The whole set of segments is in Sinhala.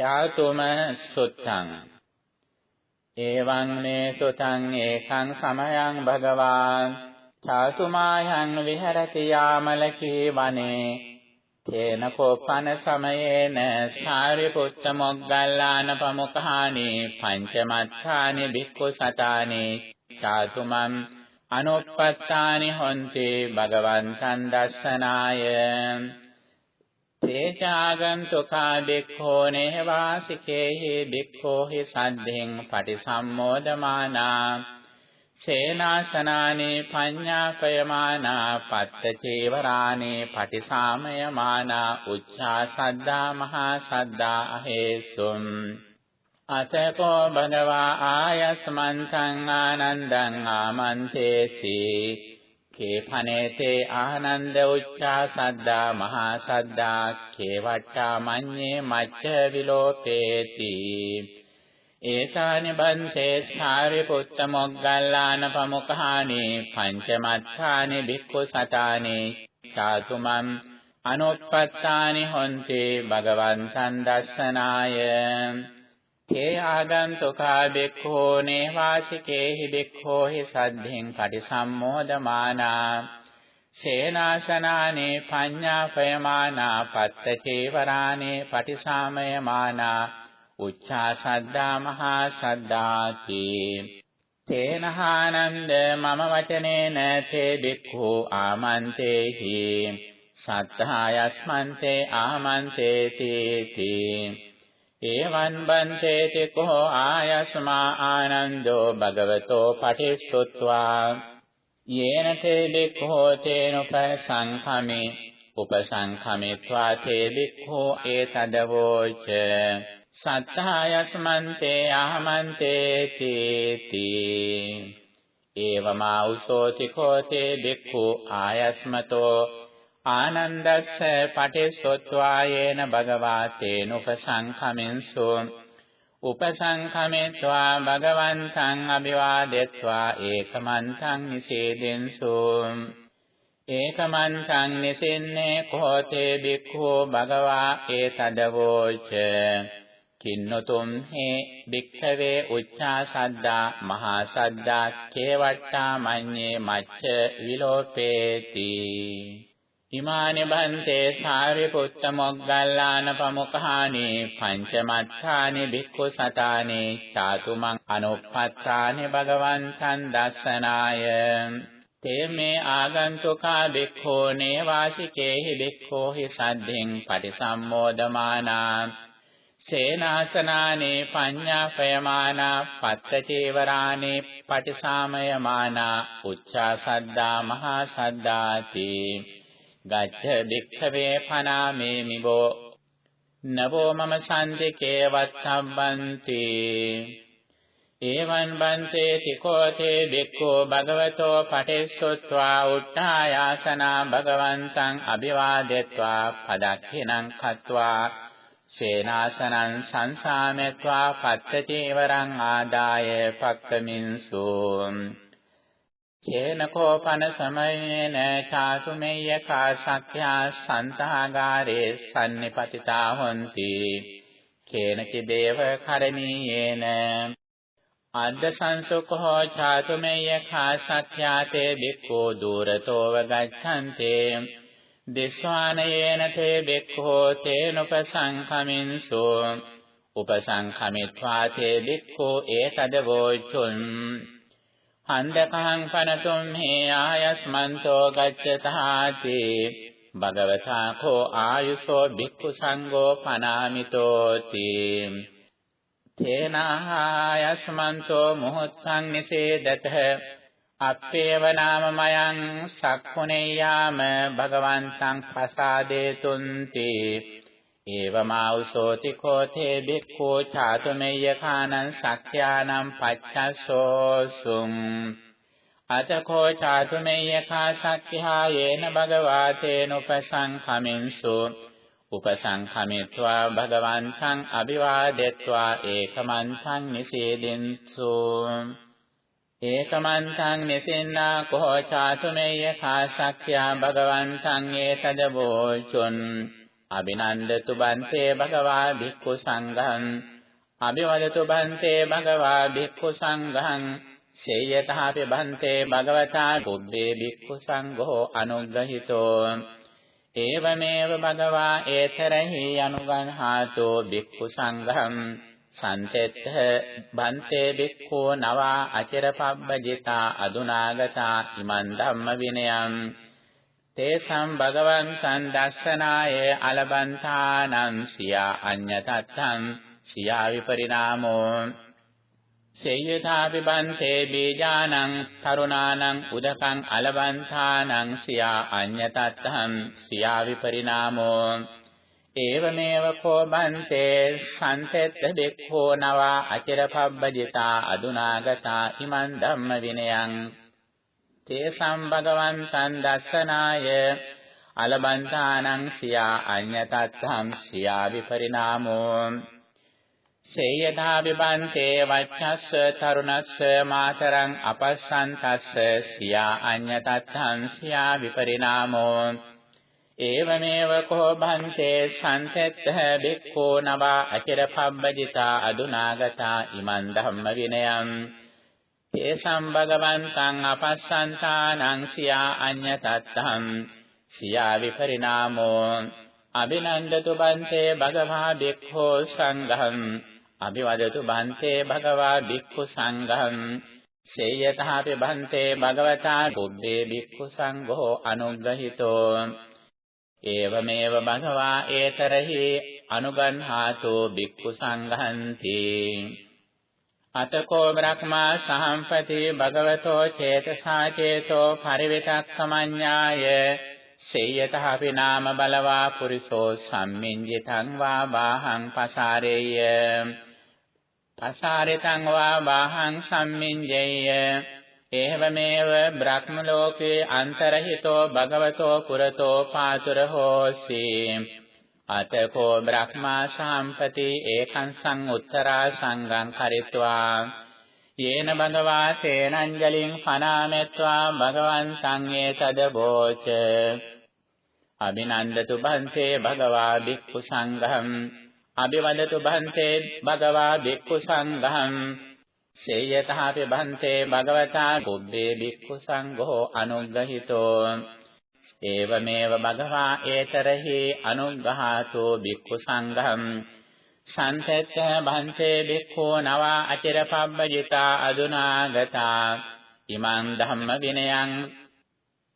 චාතුම සුත්තං। එවං මේ සුතං ඒකං සමයං භගවාන් චාතුමායන් විහෙරති යාමලකී වනේ। තේන කෝපන සමයේන සාරිපුත්ත මොග්ගල්ලාන ප්‍රමුඛානි පංචමත්ථානි භික්ඛු සතානි චාතුමන් අනුප්පත්තානි හොන්ති භගවන්තං දස්සනාය। තේජාගන්තුකා බික්ඛෝ නේවාසිකේහි බික්ඛෝහි සද්ධෙන් පටිසම්මෝදමානා සේනාසනානේ පඤ්ඤාපයමානා පත්ත චේවරානේ පටිසාමයමානා උච්චා සද්දා මහා සද්දා අහේසුම් අතකෝ භගවා ආයස්මන්තං ආනන්දං ආමන්තේසි කේපනේතේ ආනන්ද උච්චා සද්දා මහා සද්දා කේවට්ටා මඤ්ඤේ මච්ච විලෝපේති. ඒතානි බන්තේ සාරිපුත්ත මොග්ගල්ලාන ප්‍රමුඛානි පංචමත්ථානි භික්ඛු සතානි චාතුමන් අනුප්පත්තානි හොන්ති භගවන්තං දස්සනාය. තේ ආගන්තුකා බික්ඛෝ නේවාසිකේහි බික්ඛෝහි සද්ධෙන් පටිසම්මෝදමානා සේනාසනානේ පඤ්ඤාපයමානා පත්ත චේවරානේ පටිසාමයමානා උච්චා සද්දා මහා සද්දාති තේනහානන්ද මම වචනේන තේ බික්ඛු ආමන්තේහි සත්තායස්මන්තේ ආමන්තේති තී ඒවං බන්තේති කෝ ආයස්මා ආනන්දෝ භගවතෝ පටිස්සුත්වා යේන තේ බික්ඛෝ තේන උපසංඛමේ උපසංඛමේत्वा තේ බික්ඛෝ ඒතදවෝච। සත්තායස්මන්තේ ආමන්තේති තී। ඒවමා උසෝති කෝ තේ බික්ඛු ආයස්මතෝ ආනන්දස්ස පටිසොත්වායේන භගවා තේනුපසංඛමෙන්සු උපසංඛමෙත්වා භගවන්තං අභිවාදෙත්වා ඒකමන්තං නිසේදෙන්සු ඒකමන්තං නිසින්නේ කෝතේ බික්ඛෝ භගවා ඒතදවෝච කින්නතුම් හේ භික්ඛවේ උච්චා සද්දා මහා සද්දා කේවට්ටා මඤ්ඤේ මච්ච විලෝපේති ඉමානි බන්තේ සාරිපුත්ත මොග්ගල්ලාන ප්‍රමුඛානි පංචමත්ථානි භික්ඛු සතානි චාතුමං අනුප්පත්තානි භගවන්තං දස්සනාය. තේ මේ ආගන්තුකා භික්ඛෝ නේවාසිකේහි භික්ඛෝහි සද්ධෙන් පටිසම්මෝදමානා. සේනාසනානේ පඤ්ඤාපයමානා පත්ත චේවරානේ පටිසාමයමානා උච්චා සද්දා මහා සද්දාති ගච්ඡ භික්ඛවේ පනාමේ මිබෝ නවෝ මම සම්තිකේ වත්තම්බන්ති එවං බන්තේ තිකෝතේ බික්ඛෝ භගවතෝ පටිස්සොත්වා උත්ථායාසනා භගවන්තං අභිවාදෙත්වා පදක්ඛිනං කତ୍වා සේනාසනං සංසාමෙත්වා පත්තචේවරං ආදාය පක්කමින්සු කේන කෝපන සමයේන චාසුමෙය්‍ය කාසක්ඛ්‍යා සන්තහාගාරේ සම්නිපතිතා හොಂತಿ කේනචි දේව කරණීයේන අද්ද සංසුඛෝ චාතුමෙය්‍ය කාසක්ඛ්‍යාතේ බික්ඛෝ දුරතෝව ගච්ඡන්තේ දිස්වානයේන තේ බික්ඛෝ තේනුපසංඛමින්සු උපසංඛමිත්වා තේ බික්ඛෝ ඒතදවෝචුන් හන්දකහං පනතුම් හේ ආයස්මන්තෝ ගච්ඡතාති। භගවතා කෝ ආයුසෝ භික්ඛු සංඝෝ පනාමිතෝති। තේනායස්මන්තෝ මොහොත්තං නිසේදතහ। අප්පේව නාමමයං සක්ඛුනේයාම භගවන්තං පසාදේතුන්ති। ඒවමාඋසෝති කෝතේ බික්ඛෝ චාතුමෙය්‍යකානං සක්ඛ්‍යානං පච්චස්සෝසුං අතකෝ චාතුමෙය්‍යකා සක්ඛ්‍යා යේන භගවාතේන උපසංඛමින්සු උපසංඛමිත්වා භගවන්තං අභිවාදෙත්වා ඒකමන්තං නිසේදෙන්සු ඒකමන්තං නිසින්නා කෝ චාතුමෙය්‍යකා සක්ඛ්‍යා භගවන්තං ඒතදවෝචුන් අබිනන්දතු බන්තේ භගවා භික්ඛු සංඝං. අභිවදතු බන්තේ භගවා භික්ඛු සංඝං. සේයතාපි බන්තේ භගවතා බුද්දේ භික්ඛු සංඝෝ අනුග්‍රහිතෝ. ඒවමේව භගවා ඒතරහි අනුගන්හාතෝ භික්ඛු සංඝං. සන්තෙත්ත බන්තේ භික්ඛෝ නවා අචරපබ්බජිතා අදුනාගතා ඉමන් ධම්ම විනයං. තේසම් භගවන් සම්දස්සනාය අලබන්තානං සියා අඤ්ඤතත්තං සියා විපරිණාමෝ සේයථාපි බන්තේ බීජානං තරුණානං උදකං අලබන්තානං සියා අඤ්ඤතත්තං සියා විපරිණාමෝ ඒවමේව කෝ බන්තේ සන්තෙත්ත දෙක්ඛෝ නවා අචරපබ්බජිතා අදුනාගතා ඉමන් ධම්ම විනයං තේසම් භගවන්තං දස්සනාය। අලබන්තානං සියා අඤ්ඤතත්තම් සියා විපරිණාමෝ। සේයථා විබන්තේ වච්ඡස්ස තරුණස්ස මාතරං අපස්සන්තස්ස සියා අඤ්ඤතත්තම් සියා විපරිණාමෝ। ඒවමේව කෝ භන්තේ සම්තෙත්ත බික්ඛෝ නවා අචිරපබ්බජිතා අදුනාගතා ඉමන් ධම්ම විනයං। තේසම් භගවන්තං අපස්සන්තානං සියා අඤ්ඤතත්තං සියා විපරිණාමෝ අබිනන්දතු බන්තේ භගවා බික්ඛෝ සංඝං අභිවදතු බන්තේ භගවා බික්ඛු සංඝං සේයතහපි බන්තේ භගවතා බුද්දේ බික්ඛු සංඝෝ අනුග්‍රහිතෝ ඒවමේව භගවා ඒතරහි අනුගන්හාතෝ බික්ඛු සංඝන්ති අතකෝ බ්‍රහ්මා සහම්පති භගවතෝ චේතසා චේතෝ පරිවිතක්කමඤ්ඤාය සේයතහපි නාම බලවා පුරිසෝ සම්මින්ජිතං වා බාහං පසාරේය පසාරිතං වා බාහං සම්මින්ජේය ඒවමේව බ්‍රහ්ම ලෝකේ අන්තරහිතෝ භගවතෝ පුරතෝ පාතුර හෝසි අතකෝ බ්‍රහ්මා සම්පති ඒකං සං උත්තරා සංගං කරිත්වා। යේන භගවා තේනංජලින් පනාමෙත්වා භගවන් සංඝේ බෝච। අභිනන්දතු බන්තේ භගවා භික්ඛු සංඝම් අභිවදතු බන්තේ භගවා භික්ඛු සංඝම් සේයතහපි බන්තේ භගවතා බුද්දේ භික්ඛු සංඝෝ අනුග්‍රහිතෝ। ඒවමේව භගවා ඒතරහි අනුග්‍රහාතෝ භික්ඛු සංඝම්. සන්තත්ත භන්තේ භික්ඛෝ නවා අචිරපබ්බජිතා අදුනාගතා ඉමං ධම්ම විනයං.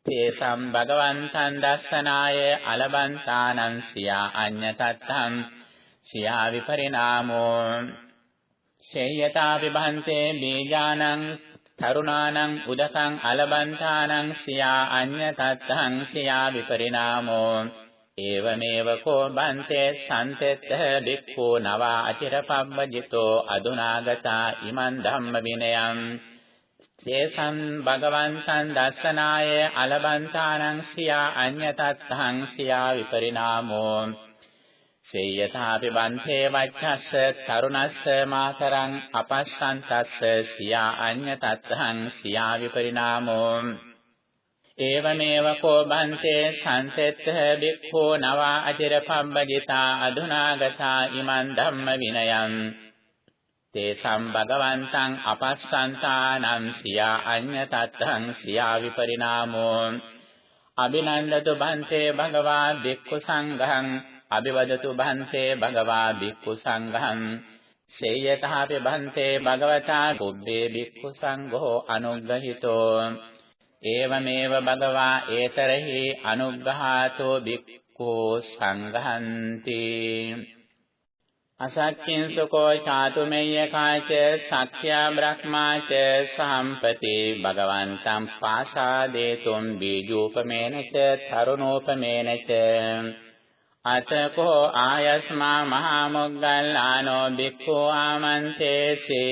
තේසම් භගවන්තං දස්සනාය අලබන්තානං සියා අඤ්ඤතත්තං. සියා විපරිණාමෝ. සේයතා විභන්තේ බීජානං. තරුණානං උදකං අලබන්තානං සියා අඤ්ඤතත්තං සියා විපරිණාමෝ ඒවමේව කෝ බන්තේ සම්තෙත්ත බික්ඛෝ නවා අචිරපබ්බජිතෝ අදුනාගතා ඉමන් ධම්ම විනයං තේසං භගවන්තං දස්සනාය අලබන්තානං සියා අඤ්ඤතත්තං සියා විපරිණාමෝ සේයථාපි බන්තේ වච්ඡස්ස තරුණස්ස මාතරං අපස්සන්තස්ස සියා අඤ්ඤතත්තං සියා විපරිණාමෝ. ඒවමේව කෝ බන්තේ සංසෙත්ත බික්ඛෝ නවා අචිරපම්බජිතා අදුනාගතා ඉමන් ධම්ම විනයං. තේ සම්භගවන්තං අපස්සන්තානං සියා අඤ්ඤතත්තං සියා විපරිණාමෝ. අබිනන්දතු බන්තේ භගවා බික්ඛු සංඝං අභිවදතු භන්තේ භගවා භික්ඛු සංඝං. සේයතහපි භන්තේ භගවතා බුද්දේ භික්ඛු සංඝෝ අනුග්‍රහිතෝ. ඒවමේව භගවා ඒතරහි අනුග්‍රහාතෝ භික්ඛෝ සංඝන්ති අසක්ඛින් සුකෝ චාතුමෙය්‍ය කාච සක්ඛ්‍යා බ්‍රහ්මාච සම්පති භගවන්තං පාසාදේතුම් බීජූපමේන ච තරුණෝපමේන ච අතකෝ ආයස්මා මහා මොග්ගල්ලානෝ බික්ඛු ආමන්තේසි.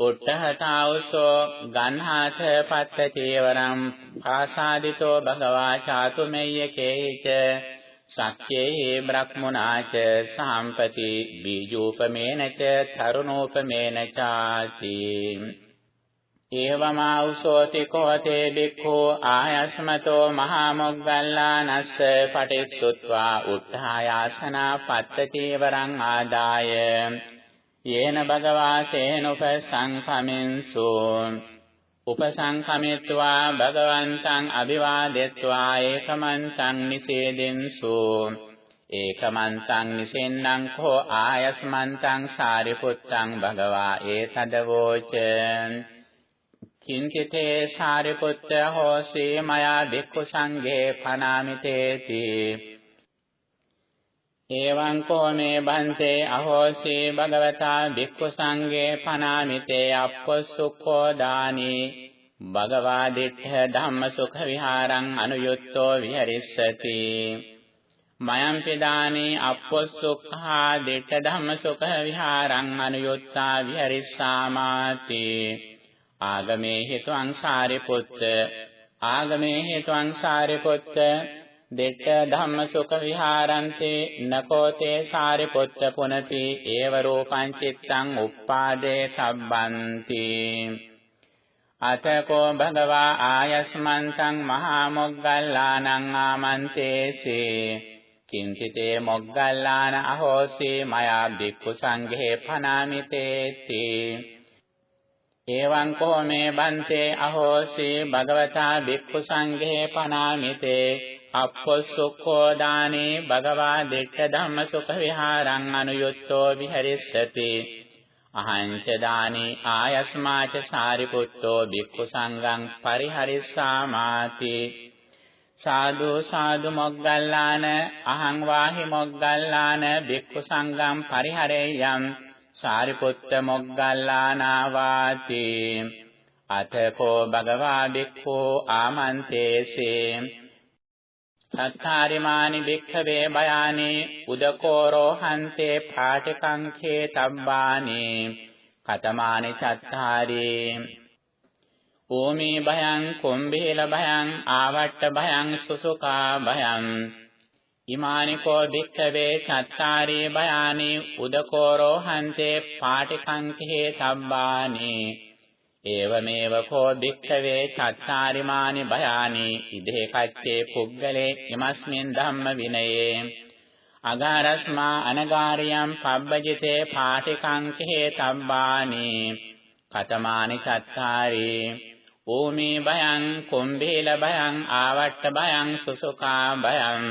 උට්ඨහතාවසෝ ගන්හාත පත්ත චේවරම් ආසාදිතෝ භගවා චාතුමෙය්‍ය කේච සක්කේහි බ්‍රහ්මුණාච සම්පති බීජූපමේන ච තරුණෝපමේන චාති ඒවමාඋසෝති කෝතේ බික්ඛෝ ආයස්මතෝ මහා මොග්ගල්ලානස්ස පටිච්චුත්වා උත්ථායාසනා පත්තචේවරං ආදාය යේන භගවා තේනුපසංඛමින්සු උපසංඛමිත්වා භගවන්තං අභිවාදෙත්වා ඒකමන්තං නිසේදෙන්සු ඒකමන්තං නිසෙන්නං කෝ ආයස්මන්තං සාරිපුත්තං භගවා ඒතදවෝච කිංකිතේ සාරිපුත්ත හෝසී මයා භික්ඛු සංඝේ පනාමිතේති එවං කෝ මේ බන්තේ අහෝසී භගවතා භික්ඛු සංඝේ පනාමිතේ අප්පසුඛෝ දානි. භගවා දිට්ඨ ධම්ම සුඛ විහාරං අනුයුක්තෝ විහරිස්සති. මයං පිදානේ අප්පසුඛා දිට්ඨ ධම්ම සුඛ විහාරං අනුයුක්තා විහරිස්සාමාති. ආගමේ හේතු අංසාරිපුත්ත ආගමේ හේතු අංසාරිපුත්ත දෙට්ඨ ධම්ම සුඛ විහාරන්තේ නකෝතේ සාරිපුත්ත පුනති ඒව රූපං චිත්තං උප්පාදේ සම්බන්ති. අතකෝ භගවා ආයස්මන්තං මහා මොග්ගල්ලානං ආමන්තේසේ. කිංචිතේ මොග්ගල්ලාන අහෝසී මයා බික්ඛු සංඝේ පනාමිතේති. එවං කෝ මේ බන්තේ අහෝසී භගවතා භික්ඛු සංඝේ පනාමිතේ අප්පොස්සොක්ඛෝ දානේ භගවා දෙට්ඨ ධම්ම සුඛ විහාරං අනුයුක්තෝ විහෙරිස්සති අහංච දානේ ආයස්මාච සාරිපුත්තෝ භික්ඛු සංඝං පරිහරිස්සාමාති සාදු සාදු මොග්ගල්ලාන අහං වාහි මොග්ගල්ලාන භික්ඛු සංඝං පරිහරෙය්‍යං සාරිපුත්ත මොග්ගල්ලානාවාති අතකෝ භගවා භික්ඛෝ ආමන්තේසේ සත්තාරිමානි භික්ඛවේ බයානේ උදකෝරෝ හන්තේ පාටිකංඛේ තබ්බානේ කතමානි චත්තාරේ ඕමේ භයං කොම්බේල භයං ආවට්ට භයං සුසුකා භයං ඉමානිකෝ භික්ඛවේ චත්තාරේ බයානේ උදකෝරෝ හන්තේ පාටිකංඛේ තබ්බානේ ඒවමේව කෝ භික්ඛවේ චත්තාරිමානි භයානි ඉදේ කච්චේ පුග්ගලේ ඉමස්මින් ධම්ම විනයේ අගාරස්මා අනගාරියම් පබ්බජිතේ පාටිකංකේ තබ්බානි කතමානි චත්තාරේ ඕමේ භයං කුම්භේල භයං ආවට්ට භයං සුසුකා භයං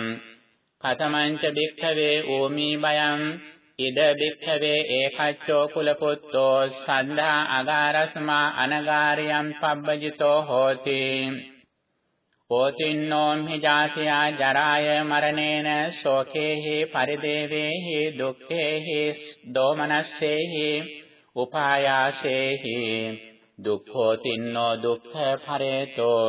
කතමංච භික්ඛවේ ඕමී භයං ඉද භික්ඛවේ ඒකච්චෝ කුලපුත්තෝ සද්ධා අගාරස්මා අනගාරියම් පබ්බජිතෝ හෝති. හෝතින්නෝම්හි ජාතියා ජරාය මරණේන ශෝකේහි පරිදේවේහි දුක්ඛේහි දෝමනස්සේහි උපායාසේහි. දුක්ඛෝතින්නෝ දුක්ඛ පරේතෝ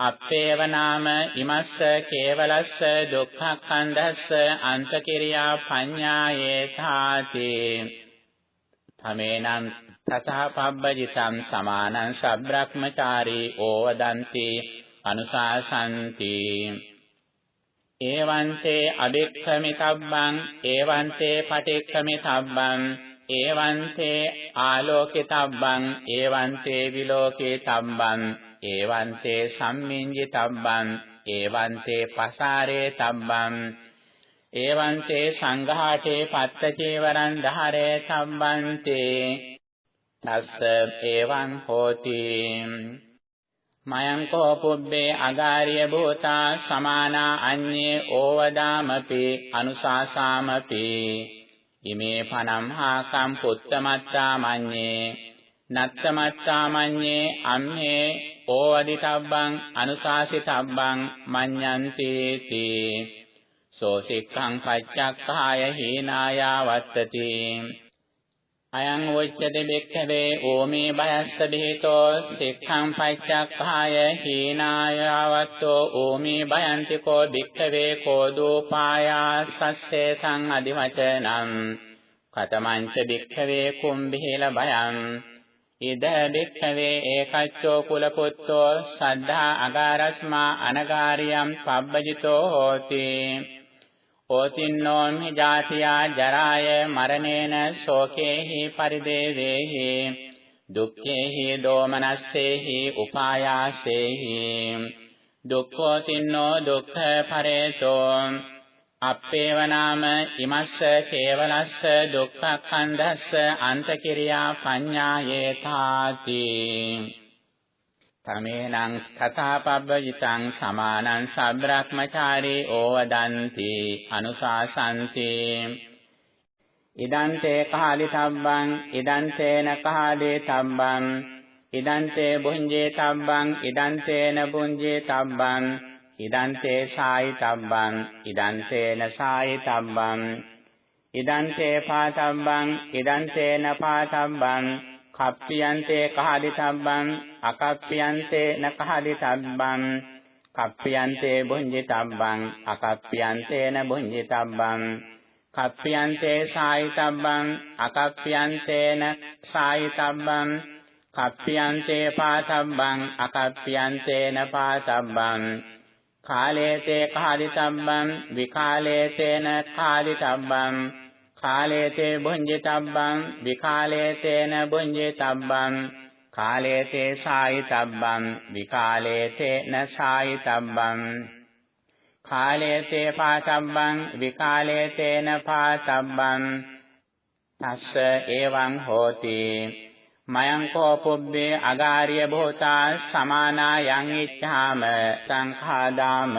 අප්පේව නාම ඉමස්ස කේවලස්ස දුක්ඛඛණ්ඩස්ස අන්තකිරියා පඤ්ඤායේ ථාති තමේනං තතහ පබ්බජිතං සමානං සබ්‍රක්මචාරී ඕවදන්ති අනුශාසන්ති ඒවන්තේ අබික්ඛමිතබ්බං ඒවන්තේ පටික්ඛමිතබ්බං ඒවන්තේ ආලෝකිතබ්බං ඒවන්තේ විලෝකිතබ්බං ඒවන්තේ සම්මිඤ්ජිතබ්බං ඒවන්තේ පසාරේ තබ්බං. ඒවන්තේ සංඝාටේ පත්තචේවරං ධාරේ තබ්බන්තේ. තස්ස ඒවං හෝති. මයං කෝ පුබ්බේ අගාරිය භූතා සමානා අඤ්ඤේ ඕවදාමපි අනුශාසාමපි ඉමේ පනම් හාකම් පුත්තමත්තා මඤ්ඤේ නත්තමත්තා මඤ්ඤේ අම්හේ ඕවදිතබ්බං අනුශාසිතබ්බං මඤ්ඤන්ති තී. සෝසික්ඛං පච්චක්ඛාය හීනායාවත්තති අයං උච්චති බික්ඛවේ ඕමේ බයස්ස බෙහෙතෝ සික්ඛං පච්චක්ඛාය හීනායාවත්තෝ ඕමේ බයන්ති කෝ බික්ඛවේ කෝදෝපායාසස්සේ සං අදිවචනං කතමංච බික්ඛවේ කුම්භේල බයං ඉද බික්ඛවේ ඒකච්චෝ කුලපුත්තෝ සද්ධා අගාරස්මා අනගාරියම් පබ්බජිතෝ හෝති. ඕතින්නෝම්හි ජාතියා ජරාය මරණේන ශෝකේහි පරිදේවේහි. දුක්ඛේහි දෝමනස්සේහි උපායාසේහි. දුක්ඛෝ තින්නෝ දුක්ඛ පරේතෝ අප්පේව නාම ඉමස්ස කේවලස්ස දුක්ඛඛණ්ඩස්ස අන්තකිරියා පඤ්ඤායේතාති. තමේනං තථාපබ්බජිතං සමානං සබ්‍රක්මචාරී ඕවදන්ති අනුශාසන්ති. ඉදන්තේ කාලි තබ්බං ඉදන්තේන කාලේ තබ්බං ඉදන්තේ බුඤ්ජේ තබ්බං ඉදන්තේන බුඤ්ජේ තබ්බං ඉදන්තේ සායි තබ්බං ඉදන්තේන සායි තබ්බං ඉදන්තේ පාතබ්බං ඉදන්තේන පාතබ්බං. කප්පියන්තේ කහදි තබ්බං අකප්පියන්තේ නකහදි තබ්බං කප්පියන්තේ බුඤ්ජි තබ්බං අකප්පියන්තේන බුඤ්ජි තබ්බං කප්පියන්තේ සායිතබ්බං අකප්පියන්තේන සායිතබ්බං. කප්පියන්තේ පාතබ්බං අකප්පියන්තේන පාතබ්බං. කාලේතේ කාදිතබ්බං විකාලේතේන කාදිතබ්බං කාලේතේ බුඤ්ජිතබ්බං විකාලේතේන බුඤ්ජිතබ්බං කාලේතේ සායිතබ්බං විකාලේතේන සායිතබ්බං කාලේතේ පාතබ්බං විකාලේතේන පාතබ්බං තස්ස එවං හෝති. මයං කෝ පුබ්බේ අගාරිය භූතා සමානා යං ඉච්ඡාම සංඛාදාම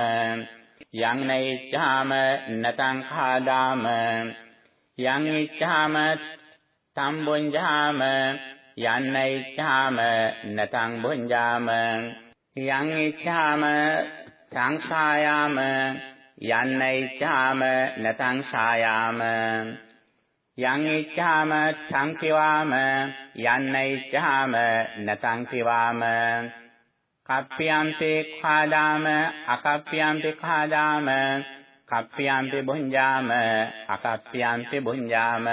යං නෛච්ඡාම නතං khාදාම යං ඉච්ඡාම තම්බුඤ්ජාම යන්න ඉච්ඡාම නතං බුඤ්ජාම යං ඉච්ඡාම සංසායාම යන්න ඉච්ඡාම නතං සායාම යං ඉච්ඡාම සංකිවාම යන්න ඉච්ඡාම නතං කිවාම. කප්පියම්පේ khාදාම අකප්පියම්පේ khාදාම කප්පියම්පි බුඤ්ජාම අකප්පියම්පි බුඤ්ජාම.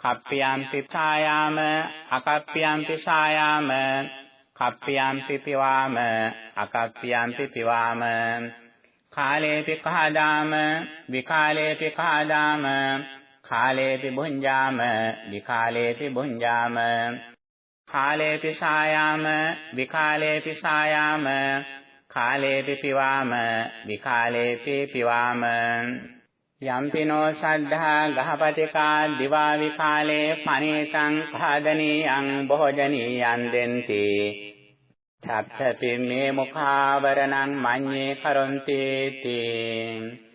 කප්පියම්පි සායාම අකප්පියම්පි සායාම කප්පියම්පි පිවාම අකප්පියම්පි පිවාම. කාලේපි කහදාම විකාලේපි කහදාම කාලේපි බුඤ්ජාම විකාලේපි බුඤ්ජාම. කාලේපි සායාම විකාලේපි සායාම. කාලේපි පිවාම විකාලේපි පිවාම. යම්පිනෝ සද්ධා ගහපතිකා දිවා විකාලේ පනේතං භාදනීයං භෝජනීයං දෙන්ති. තත්ථපි මේ මුඛාවරණං මඤ්ඤේ කරොන්ති තී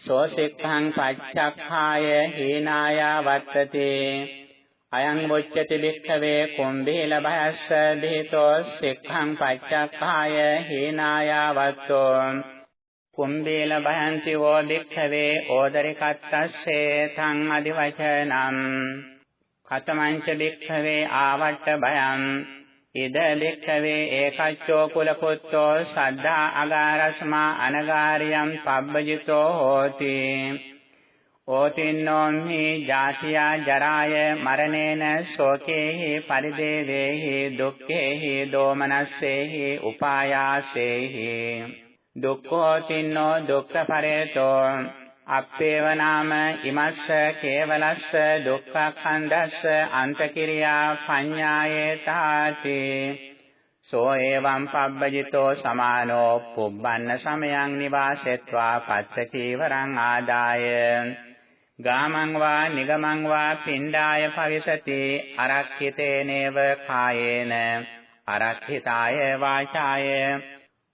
සෝසික්ඛං පච්චක්ඛාය හීනාය වත්තතේ। අයං වොච්චති වික්ඛවේ කුම්භීල භයස්ස දීතෝ සික්ඛං පච්චක්ඛාය හීනායවත්තෝ කුම්භීල භයන්ති වෝ වික්ඛවේ ඕදරිකත්තස්සේ තං අදිවචනං කතමංච වික්ඛවේ ආවට්ට භයං। ඉද වික්ඛවේ ඒකච්චෝ කුලපුත්තෝ සද්ධා අගාරස්මා අනගාරියම් පබ්බජිතෝ හෝති. ඕතින්නෝම්හි ජාතියා ජරාය මරණේන ශෝකේහි පරිදේවේහි දුක්ඛේහි දෝමනස්සේහි උපායාසේහි. දුක්ඛෝතින්නෝ දුක්ඛ පරේතෝ අප්පේව නාම ඉමස්ස කේවලස්ස දුක්ඛඛණ්ඩස්ස අන්තකිරියා පඤ්ඤායේතාති සෝ එවං පබ්බජිතෝ සමානෝ පුබ්බන්න සමයං නිවාසෙත්වා පත්ත චීවරං ආදාය. ගාමං වා නිගමං වා පිණ්ඩාය භවිසති අරක්ඛිතේනේව කායේන. අරක්ඛිතාය වාචාය.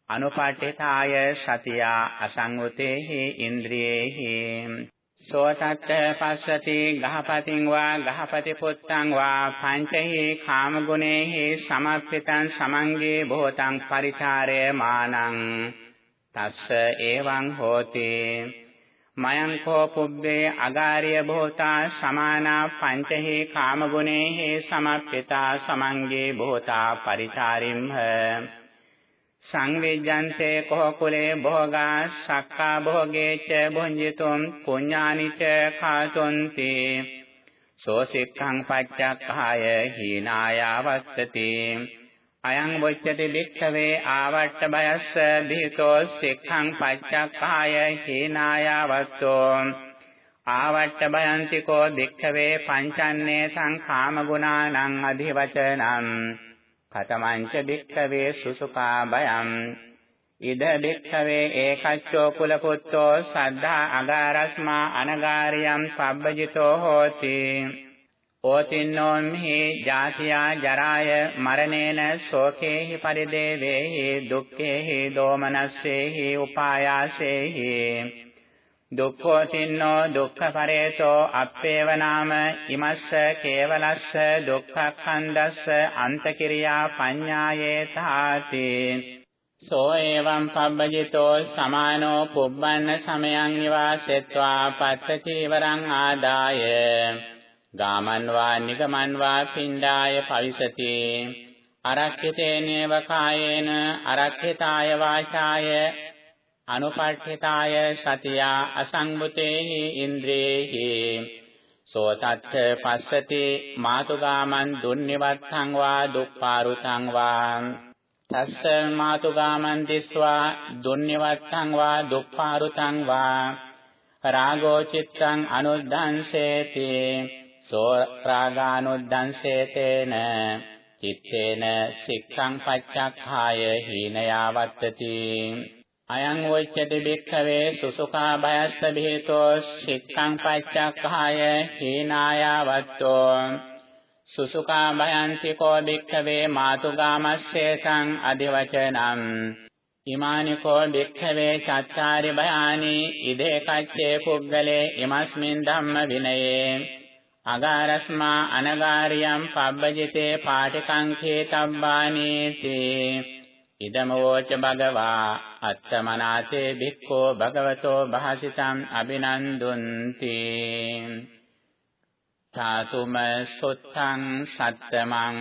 අනුපට්ඨිතාය සතියා අසංගතේහි ඉන්ද්‍රියේහි සෝතත්ත පස්සති ගහපතින් වා ගහපති පුත්තං වා පංචහි කාමගුණේහි සමප්පිතං සමංගේ භෝතං පරිචාරය මානං තස්ස එවං හෝති මයං කෝ පුබ්බේ අගාරිය භෝතා සමානා පංචහි කාමගුණේහි සමප්පිතා සමංගේ භෝතා පරිචාරිම්හ සංවේජ්ජන්තේ කෝ කුලේ භෝගා සක්කා භෝගේ ච භුඤ්ජිතුම් පුඤ්ඤානි ච ખાතුන්ති සෝසික්ඛං පච්චක්ඛාය හීනායවත්තති අයං වොච්චති භික්ඛවේ ආවට්ට බයස්ස භීතෝ සික්ඛං පච්චක්ඛාය හේනායවත්තෝ ආවට්ට භයන්තිකෝ භික්ඛවේ පංචන්නේ සංඛාම ගුණානං අධිවචනං। කතමංච භික්ඛවේ සුසුකා භයං ඉද භික්ඛවේ ඒකච්චෝ කුල පුත්තෝ සද්ධා අගාරස්මා අනගාරියම් පබ්බජිතෝ හෝති. ඕතින්නෝම්හි ජාතියා ජරාය මරණේන ශෝකේහි පරිදේවේහි දුක්ඛේහි දෝමනස්සේහි උපායාසේහි. දුක්ඛෝතින්නෝ දුක්ඛ පරේතෝ අප්පේව නාම ඉමස්ස කේවලස්ස දුක්ඛඛණ්ඩස්ස අන්තකිරියා පඤ්ඤායේ තාති සෝ එවං පබ්බජිතෝ සමානෝ පුබ්බන්න සමයං විවාසෙත්වා පත්ත චීවරං ආදාය. ගාමන් වා නිගමන් වා පින්ඩාය පවිසති අරක්ඛිතේනේව කායේන අරක්ඛිතාය වාචාය අනුපට්ඨිතාය සතියා අසංගුතේහි ඉන්ද්‍රේහි සෝතත්ථ පස්සති මාතුගාමන් දුන්නිවත්තං වා දුප්පාරුතං වා තස්ස මාතුගාමන් දිස්වා දුන්නිවත්තං වා දුප්පාරුතං වා රාගෝ චිත්තං අනුද්ධංසේති සෝ රාගානුද්ධංසේතේන චිත්තේන සික්ඛං පච්චක්ඛාය හීනයාවත්තති අයං වොච්චති භික්ඛවේ සුසුඛා භයස්ස බෙහෙතෝ සික්ඛං පච්චක්ඛාය හීනායාවත්තෝ සුසුඛා භයන්ති කෝ භික්ඛවේ මාතුගාමස්සේසං අදිවචනං ඉමානි කෝ භික්ඛවේ චත්තාරි භයානි ඉදේ කච්චේ පුග්ගලේ ඉමස්මින් ධම්ම විනයේ අගාරස්මා අනගාරියම් පබ්බජිතේ පාටිකංඛේ තබ්බානීති ඉදමෝච භගවා අත්තමනාතේ භික්ඛෝ භගවතෝ භාසිතං අබිනන්දුන්ති සාතුම සුත්තං සත්තමං